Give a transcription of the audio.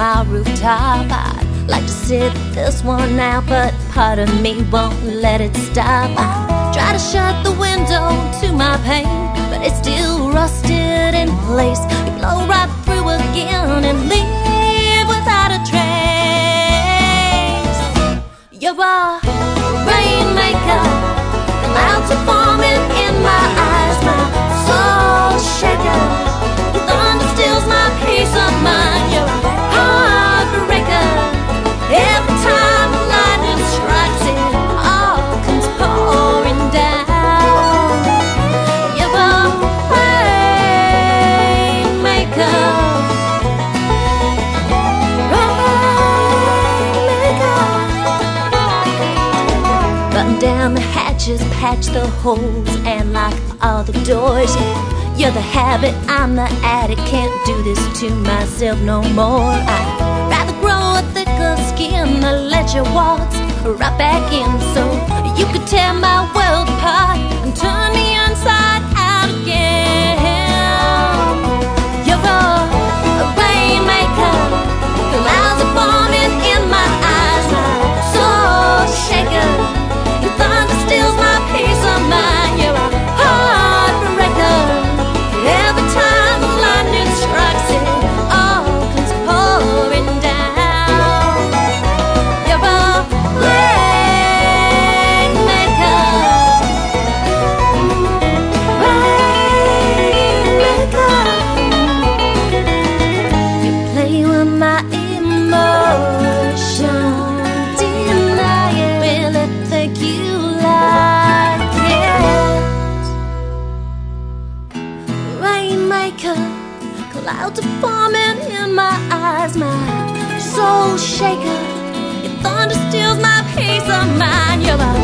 rooftop. I'd like to sit this one out, but part of me won't let it stop. I try to shut the window to my pain, Down the hatches, patch the holes, and lock all the doors. You're the habit, I'm the addict. Can't do this to myself no more. I'd rather grow a thicker skin than let you waltz right back in, so like a cloud forming in my eyes, my soul shaker. Your thunder steals my peace of mind. Your body.